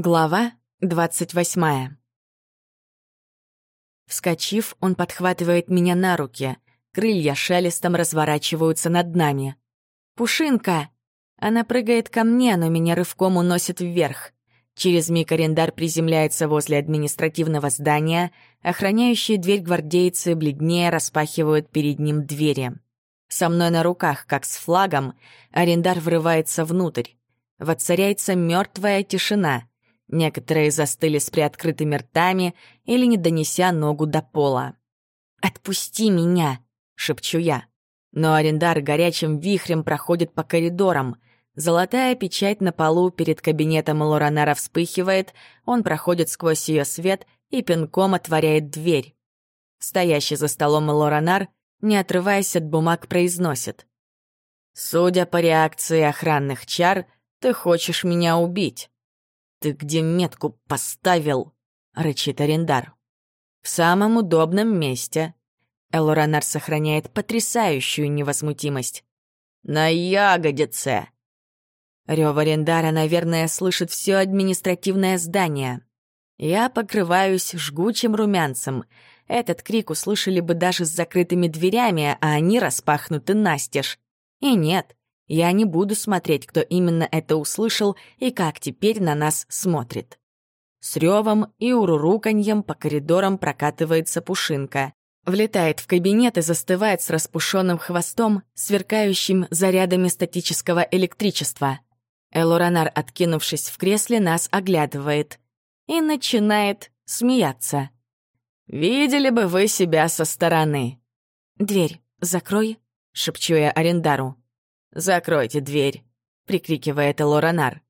Глава двадцать восьмая. Вскочив, он подхватывает меня на руки. Крылья шелестом разворачиваются над нами. «Пушинка!» Она прыгает ко мне, но меня рывком уносит вверх. Через миг арендар приземляется возле административного здания, охраняющие дверь гвардейцы бледнее распахивают перед ним двери. Со мной на руках, как с флагом, арендар врывается внутрь. Воцаряется мертвая тишина — Некоторые застыли с приоткрытыми ртами или не донеся ногу до пола. «Отпусти меня!» — шепчу я. Но арендар горячим вихрем проходит по коридорам. Золотая печать на полу перед кабинетом Лоранара вспыхивает, он проходит сквозь ее свет и пинком отворяет дверь. Стоящий за столом Лоранар, не отрываясь от бумаг, произносит. «Судя по реакции охранных чар, ты хочешь меня убить». «Ты где метку поставил?» — рычит Арендар. «В самом удобном месте». Элоранар сохраняет потрясающую невозмутимость. «На ягодице!» Рёв Арендара, наверное, слышит все административное здание. Я покрываюсь жгучим румянцем. Этот крик услышали бы даже с закрытыми дверями, а они распахнуты настежь. И нет, я не буду смотреть, кто именно это услышал и как теперь на нас смотрит. С ревом и уруруканьем по коридорам прокатывается пушинка. Влетает в кабинет и застывает с распушенным хвостом, сверкающим зарядами статического электричества. Элоранар, откинувшись в кресле, нас оглядывает и начинает смеяться. «Видели бы вы себя со стороны!» «Дверь закрой», — шепчу я Арендару. «Закройте дверь!» — прикрикивает Лоранар.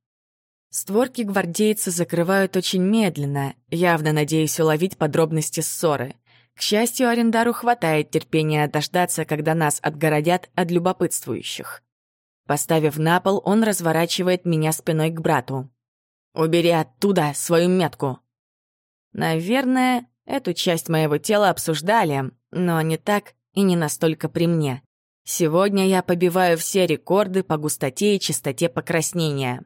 Створки гвардейцы закрывают очень медленно, явно надеясь уловить подробности ссоры. К счастью, арендару хватает терпения дождаться, когда нас отгородят от любопытствующих. Поставив на пол, он разворачивает меня спиной к брату. «Убери оттуда свою метку!» Наверное, эту часть моего тела обсуждали, но не так и не настолько при мне. Сегодня я побиваю все рекорды по густоте и чистоте покраснения.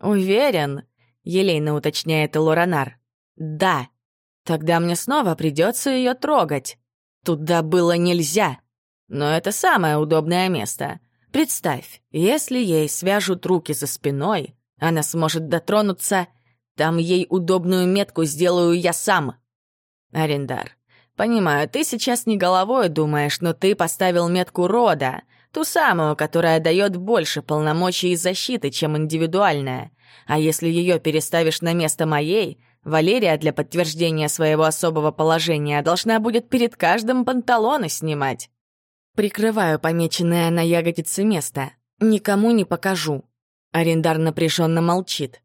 «Уверен», — елейно уточняет Лоранар. «Да. Тогда мне снова придется ее трогать. Туда было нельзя. Но это самое удобное место. Представь, если ей свяжут руки за спиной, она сможет дотронуться, там ей удобную метку сделаю я сам». Арендар, Понимаю, ты сейчас не головой думаешь, но ты поставил метку рода, ту самую, которая дает больше полномочий и защиты, чем индивидуальная. А если ее переставишь на место моей, Валерия для подтверждения своего особого положения должна будет перед каждым панталоны снимать. Прикрываю помеченное на ягодице место. Никому не покажу. Арендар напряженно молчит.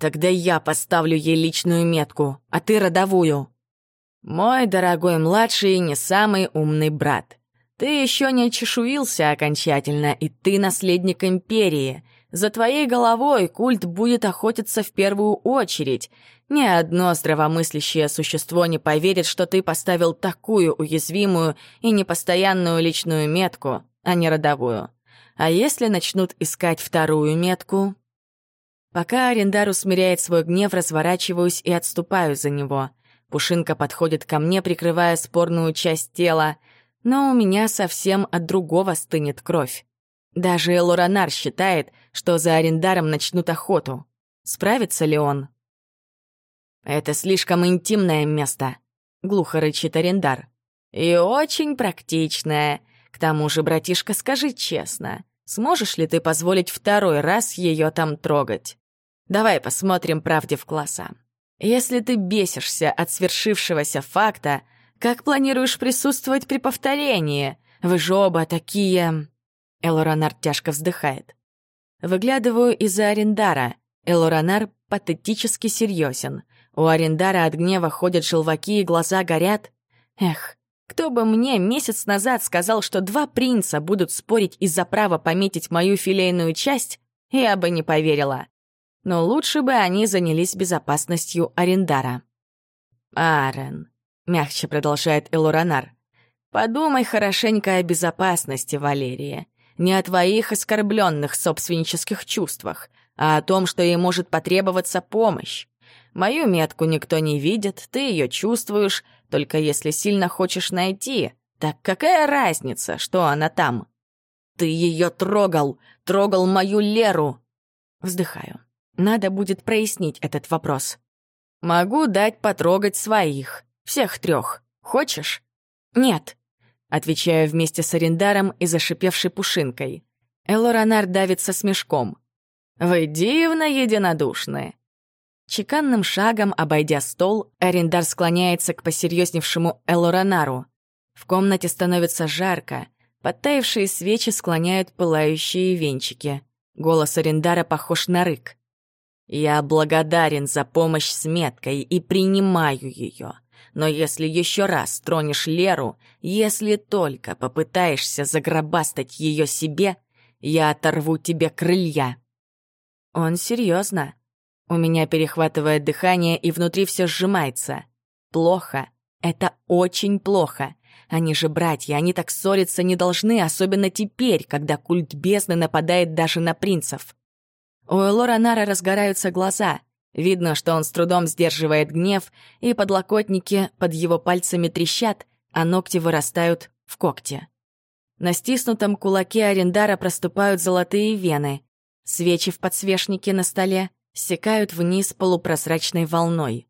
Тогда я поставлю ей личную метку, а ты родовую. «Мой дорогой младший не самый умный брат, ты еще не чешуился окончательно, и ты наследник империи. За твоей головой культ будет охотиться в первую очередь. Ни одно здравомыслящее существо не поверит, что ты поставил такую уязвимую и непостоянную личную метку, а не родовую. А если начнут искать вторую метку?» Пока Арендар усмиряет свой гнев, разворачиваюсь и отступаю за него — Пушинка подходит ко мне, прикрывая спорную часть тела, но у меня совсем от другого стынет кровь. Даже Элоранар считает, что за арендаром начнут охоту. Справится ли он? «Это слишком интимное место», — глухо рычит арендар. «И очень практичное. К тому же, братишка, скажи честно, сможешь ли ты позволить второй раз ее там трогать? Давай посмотрим правде в глаза. Если ты бесишься от свершившегося факта, как планируешь присутствовать при повторении? Вы же оба такие...» Элоранар тяжко вздыхает. Выглядываю из-за Арендара. Элоранар патетически серьезен. У Арендара от гнева ходят желваки и глаза горят. Эх, кто бы мне месяц назад сказал, что два принца будут спорить из-за права пометить мою филейную часть, я бы не поверила но лучше бы они занялись безопасностью Арендара. «Арен», — мягче продолжает Элоранар, — «подумай хорошенько о безопасности, Валерия. Не о твоих оскорбленных собственнических чувствах, а о том, что ей может потребоваться помощь. Мою метку никто не видит, ты ее чувствуешь, только если сильно хочешь найти. Так какая разница, что она там? Ты ее трогал, трогал мою Леру. Вздыхаю. Надо будет прояснить этот вопрос. Могу дать потрогать своих, всех трех. Хочешь? Нет. Отвечаю вместе с арендаром и зашипевшей пушинкой. Элоранар давится смешком. «Вы дивно единодушны». Чеканным шагом, обойдя стол, арендар склоняется к посерьезневшему Элоранару. В комнате становится жарко, подтаявшие свечи склоняют пылающие венчики. Голос арендара похож на рык. «Я благодарен за помощь с меткой и принимаю ее. Но если еще раз тронешь Леру, если только попытаешься загробастать ее себе, я оторву тебе крылья». Он серьезно. У меня перехватывает дыхание, и внутри все сжимается. Плохо. Это очень плохо. Они же братья, они так ссориться не должны, особенно теперь, когда культ бездны нападает даже на принцев. У Элора Нара разгораются глаза. Видно, что он с трудом сдерживает гнев, и подлокотники под его пальцами трещат, а ногти вырастают в когти. На стиснутом кулаке Арендара проступают золотые вены. Свечи в подсвечнике на столе стекают вниз полупрозрачной волной.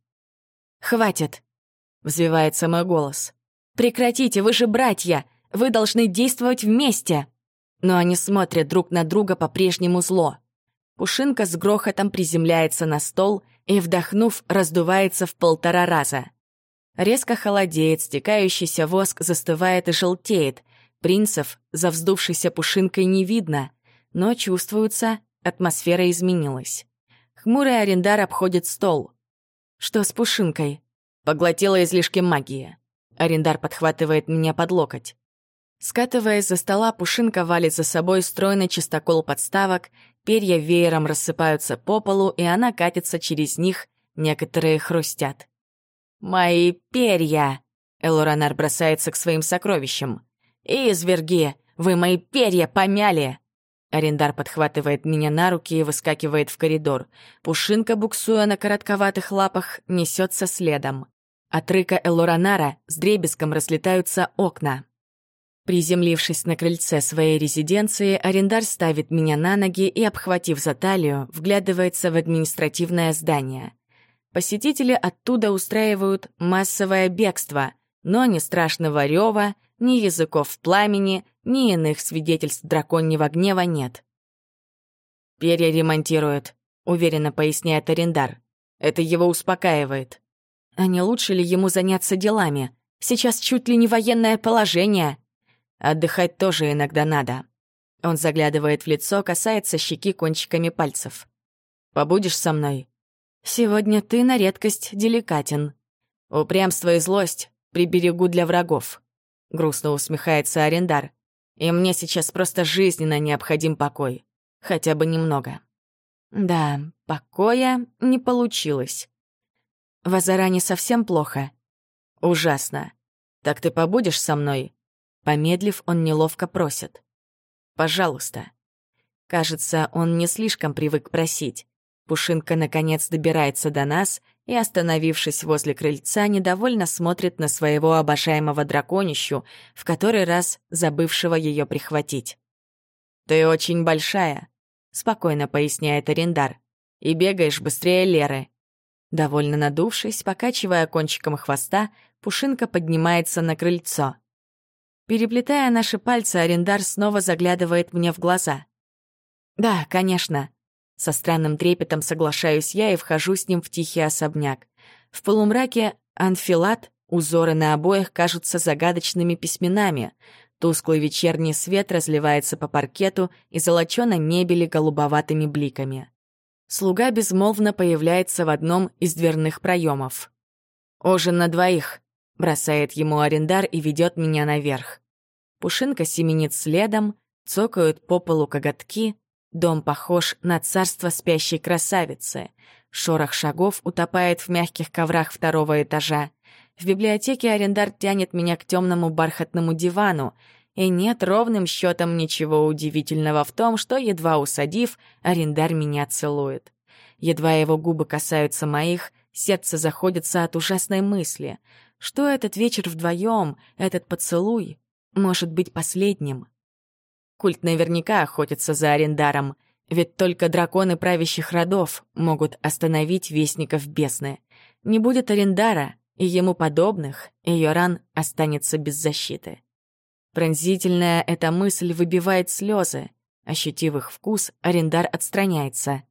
«Хватит!» — взвивается мой голос. «Прекратите, вы же братья! Вы должны действовать вместе!» Но они смотрят друг на друга по-прежнему зло. Пушинка с грохотом приземляется на стол и, вдохнув, раздувается в полтора раза. Резко холодеет, стекающийся воск застывает и желтеет. Принцев за вздувшейся пушинкой не видно, но чувствуется, атмосфера изменилась. Хмурый арендар обходит стол. Что с пушинкой? Поглотила излишки магии. Арендар подхватывает меня под локоть. Скатываясь за стола, Пушинка валит за собой стройный чистокол подставок, перья веером рассыпаются по полу, и она катится через них, некоторые хрустят. «Мои перья!» Элоранар бросается к своим сокровищам. «Изверги! Вы мои перья помяли!» Арендар подхватывает меня на руки и выскакивает в коридор. Пушинка, буксуя на коротковатых лапах, несется следом. От рыка Элоранара с дребезгом разлетаются окна. Приземлившись на крыльце своей резиденции, арендар ставит меня на ноги и, обхватив за талию, вглядывается в административное здание. Посетители оттуда устраивают массовое бегство, но ни страшного рева, ни языков пламени, ни иных свидетельств драконьего гнева нет. «Перья ремонтируют», — уверенно поясняет арендар. «Это его успокаивает». «А не лучше ли ему заняться делами? Сейчас чуть ли не военное положение», Отдыхать тоже иногда надо. Он заглядывает в лицо, касается щеки кончиками пальцев. «Побудешь со мной?» «Сегодня ты на редкость деликатен. Упрямство и злость приберегу для врагов», — грустно усмехается Арендар. «И мне сейчас просто жизненно необходим покой. Хотя бы немного». Да, покоя не получилось. В совсем плохо. Ужасно. Так ты побудешь со мной? Помедлив, он неловко просит. «Пожалуйста». Кажется, он не слишком привык просить. Пушинка, наконец, добирается до нас и, остановившись возле крыльца, недовольно смотрит на своего обожаемого драконищу, в который раз забывшего ее прихватить. «Ты очень большая», — спокойно поясняет Арендар, «и бегаешь быстрее Леры». Довольно надувшись, покачивая кончиком хвоста, Пушинка поднимается на крыльцо. Переплетая наши пальцы, арендар снова заглядывает мне в глаза. «Да, конечно». Со странным трепетом соглашаюсь я и вхожу с ним в тихий особняк. В полумраке анфилат, узоры на обоях кажутся загадочными письменами. Тусклый вечерний свет разливается по паркету и золочёной мебели голубоватыми бликами. Слуга безмолвно появляется в одном из дверных проемов. «Ужин на двоих», Бросает ему арендар и ведет меня наверх. Пушинка семенит следом, цокают по полу коготки. Дом похож на царство спящей красавицы. Шорох шагов утопает в мягких коврах второго этажа. В библиотеке арендар тянет меня к темному бархатному дивану. и нет ровным счетом ничего удивительного в том, что, едва усадив, арендар меня целует. Едва его губы касаются моих, сердце заходится от ужасной мысли, что этот вечер вдвоем, этот поцелуй, может быть последним. Культ наверняка охотится за арендаром, ведь только драконы правящих родов могут остановить вестников бесны. Не будет арендара, и ему подобных, ее ран останется без защиты. Пронзительная эта мысль выбивает слезы. Ощутив их вкус, арендар отстраняется.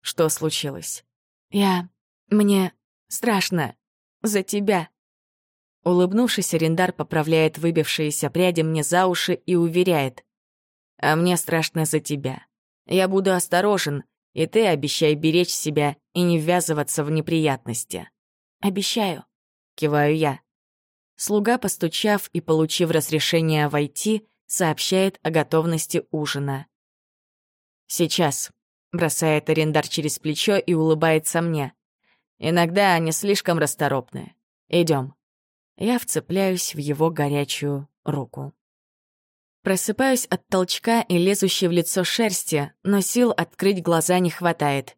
Что случилось? Я... Мне страшно. За тебя. Улыбнувшись, арендар поправляет выбившиеся пряди мне за уши и уверяет. А мне страшно за тебя. Я буду осторожен, и ты обещай беречь себя и не ввязываться в неприятности. Обещаю, киваю я. Слуга, постучав и получив разрешение войти, сообщает о готовности ужина. «Сейчас», — бросает арендар через плечо и улыбается мне. «Иногда они слишком расторопны. Идем. Я вцепляюсь в его горячую руку. Просыпаюсь от толчка и лезущей в лицо шерсти, но сил открыть глаза не хватает.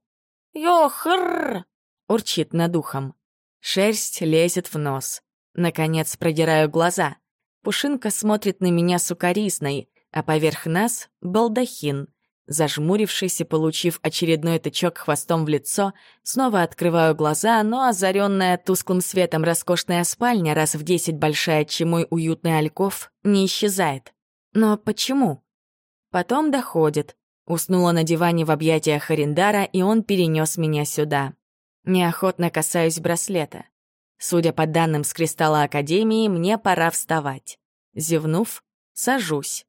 «Йохр!» — урчит над ухом. Шерсть лезет в нос. Наконец продираю глаза. Пушинка смотрит на меня сукоризной, а поверх нас — балдахин. Зажмурившись и получив очередной тычок хвостом в лицо, снова открываю глаза, но озаренная тусклым светом роскошная спальня, раз в десять большая, чем мой уютный альков, не исчезает. Но почему? Потом доходит. Уснула на диване в объятиях Арендара, и он перенес меня сюда. Неохотно касаюсь браслета. Судя по данным с кристалла Академии, мне пора вставать. Зевнув, сажусь.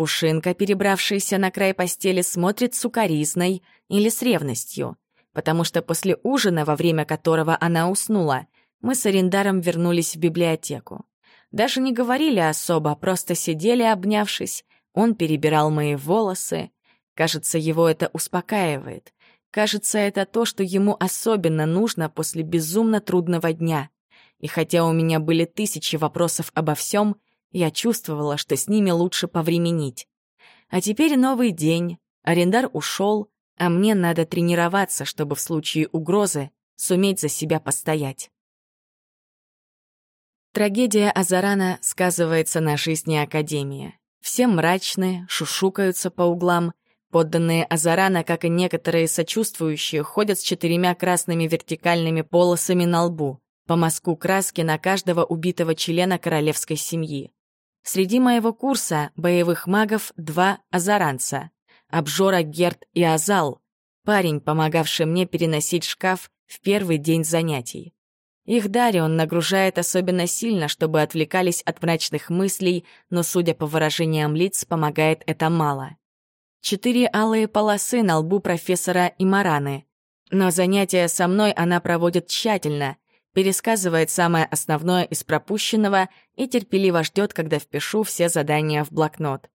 Пушинка, перебравшаяся на край постели, смотрит сукоризной или с ревностью, потому что после ужина, во время которого она уснула, мы с арендаром вернулись в библиотеку. Даже не говорили особо, просто сидели, обнявшись. Он перебирал мои волосы. Кажется, его это успокаивает. Кажется, это то, что ему особенно нужно после безумно трудного дня. И хотя у меня были тысячи вопросов обо всем, я чувствовала, что с ними лучше повременить. А теперь новый день, арендар ушел, а мне надо тренироваться, чтобы в случае угрозы суметь за себя постоять. Трагедия Азарана сказывается на жизни Академии. Все мрачные, шушукаются по углам, Подданные Азарана, как и некоторые сочувствующие, ходят с четырьмя красными вертикальными полосами на лбу, по мазку краски на каждого убитого члена королевской семьи. Среди моего курса боевых магов два азаранца — обжора Герт и Азал, парень, помогавший мне переносить шкаф в первый день занятий. Их Дарион нагружает особенно сильно, чтобы отвлекались от мрачных мыслей, но, судя по выражениям лиц, помогает это мало. Четыре алые полосы на лбу профессора Имараны. Но занятия со мной она проводит тщательно, пересказывает самое основное из пропущенного и терпеливо ждет, когда впишу все задания в блокнот.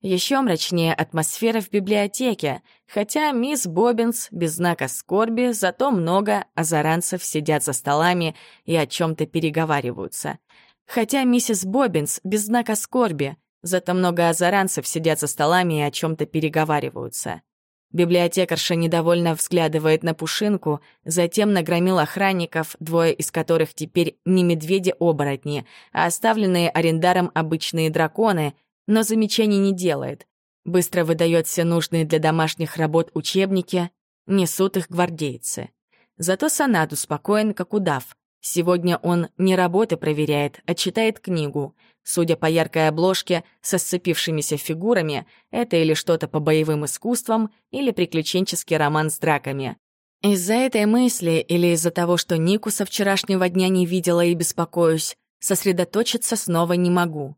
Еще мрачнее атмосфера в библиотеке, хотя мисс Бобинс без знака скорби, зато много азаранцев сидят за столами и о чем-то переговариваются. Хотя миссис Бобинс без знака скорби, Зато много азаранцев сидят за столами и о чем-то переговариваются. Библиотекарша недовольно взглядывает на Пушинку, затем нагромил охранников, двое из которых теперь не медведи-оборотни, а оставленные арендаром обычные драконы, но замечаний не делает. Быстро выдает все нужные для домашних работ учебники, несут их гвардейцы. Зато Санаду спокоен, как удав. Сегодня он не работы проверяет, а читает книгу — Судя по яркой обложке со сцепившимися фигурами, это или что-то по боевым искусствам, или приключенческий роман с драками. Из-за этой мысли или из-за того, что Нику со вчерашнего дня не видела и беспокоюсь, сосредоточиться снова не могу.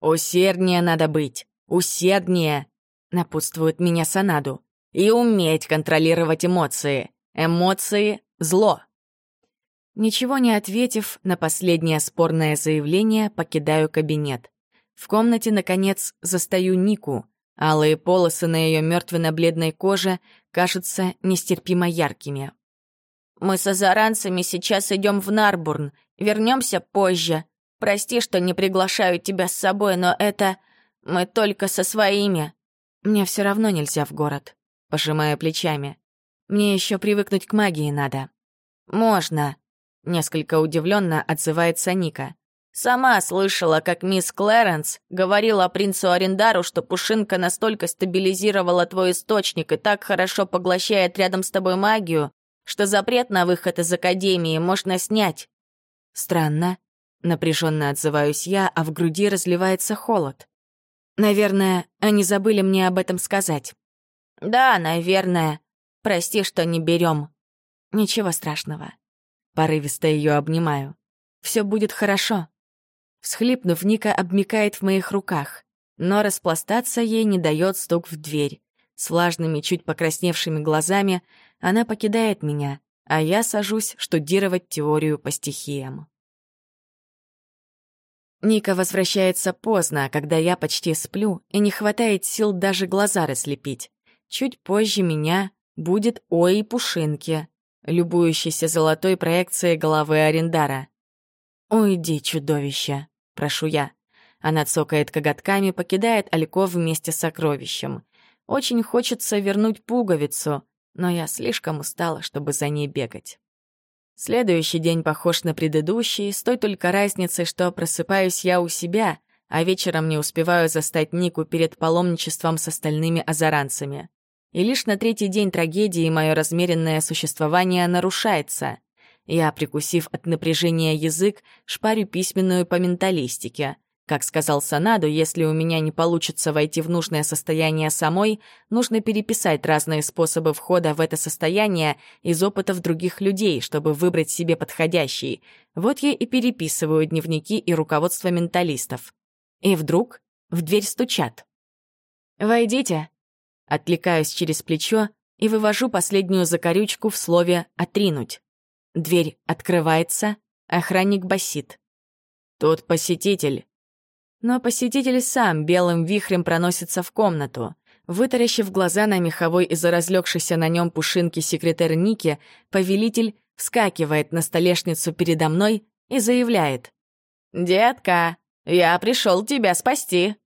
«Усерднее надо быть, усерднее», — напутствует меня Санаду. «И уметь контролировать эмоции. Эмоции — зло». Ничего не ответив на последнее спорное заявление, покидаю кабинет. В комнате, наконец, застаю Нику. Алые полосы на ее мертвенно-бледной коже кажутся нестерпимо яркими. «Мы с азаранцами сейчас идем в Нарбурн. Вернемся позже. Прости, что не приглашаю тебя с собой, но это... Мы только со своими. Мне все равно нельзя в город, пожимая плечами. Мне еще привыкнуть к магии надо. Можно, несколько удивленно отзывается Ника. Сама слышала, как мисс Клэренс говорила принцу Арендару, что Пушинка настолько стабилизировала твой источник и так хорошо поглощает рядом с тобой магию, что запрет на выход из Академии можно снять. Странно. Напряженно отзываюсь я, а в груди разливается холод. Наверное, они забыли мне об этом сказать. Да, наверное. Прости, что не берем. Ничего страшного. Порывисто ее обнимаю. Все будет хорошо. Всхлипнув, Ника обмикает в моих руках, но распластаться ей не дает стук в дверь. С влажными, чуть покрасневшими глазами она покидает меня, а я сажусь штудировать теорию по стихиям. Ника возвращается поздно, когда я почти сплю, и не хватает сил даже глаза расслепить. Чуть позже меня будет Ой Пушинки, любующийся золотой проекцией головы Арендара. «Уйди, чудовище!» — прошу я. Она цокает коготками, покидает Альков вместе с сокровищем. Очень хочется вернуть пуговицу, но я слишком устала, чтобы за ней бегать. Следующий день похож на предыдущий, с той только разницей, что просыпаюсь я у себя, а вечером не успеваю застать Нику перед паломничеством с остальными азаранцами. И лишь на третий день трагедии мое размеренное существование нарушается. Я, прикусив от напряжения язык, шпарю письменную по менталистике. Как сказал Санаду, если у меня не получится войти в нужное состояние самой, нужно переписать разные способы входа в это состояние из опытов других людей, чтобы выбрать себе подходящий. Вот я и переписываю дневники и руководство менталистов. И вдруг в дверь стучат. «Войдите!» Отвлекаюсь через плечо и вывожу последнюю закорючку в слове «отринуть». Дверь открывается, охранник басит. «Тут посетитель». Но посетитель сам белым вихрем проносится в комнату. Вытаращив глаза на меховой из-за разлегшейся на нем пушинки секретарь Ники, повелитель вскакивает на столешницу передо мной и заявляет. «Детка, я пришел тебя спасти!»